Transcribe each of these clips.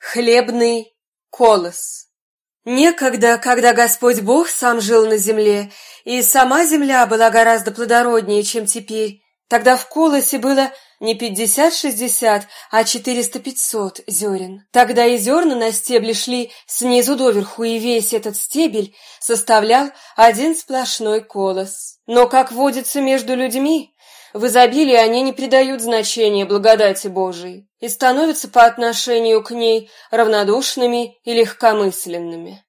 Хлебный колос Некогда, когда Господь Бог сам жил на земле, и сама земля была гораздо плодороднее, чем теперь, тогда в колосе было не пятьдесят-шестьдесят, а четыреста-пятьсот зерен. Тогда и зерна на стебле шли снизу доверху, и весь этот стебель составлял один сплошной колос. Но, как водится между людьми, в изобилии они не придают значения благодати Божией и становятся по отношению к ней равнодушными и легкомысленными.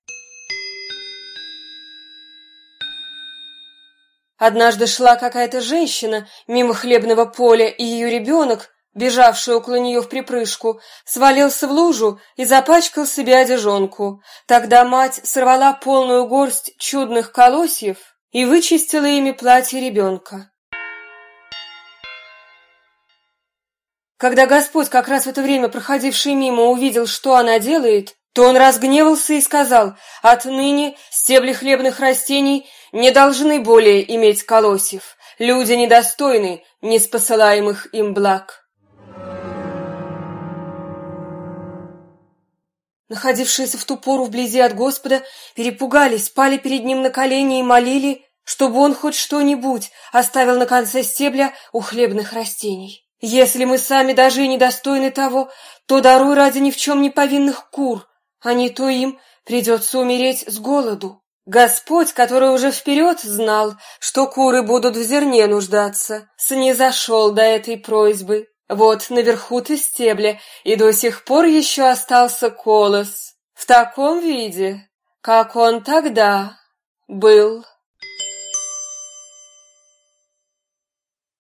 Однажды шла какая-то женщина мимо хлебного поля, и ее ребенок, бежавший около нее в припрыжку, свалился в лужу и запачкал себе одежонку. Тогда мать сорвала полную горсть чудных колосьев и вычистила ими платье ребенка. Когда Господь, как раз в это время проходивший мимо, увидел, что она делает, то он разгневался и сказал, «Отныне стебли хлебных растений не должны более иметь колосьев. Люди недостойны неспосылаемых им благ». Находившиеся в ту пору вблизи от Господа перепугались, пали перед ним на колени и молили, чтобы он хоть что-нибудь оставил на конце стебля у хлебных растений. Если мы сами даже и недостойны того, то даруй ради ни в чем не повинных кур, а не то им придется умереть с голоду. Господь, который уже вперед знал, что куры будут в зерне нуждаться, снизошел до этой просьбы. Вот наверху-то стебля, и до сих пор еще остался колос. В таком виде, как он тогда был.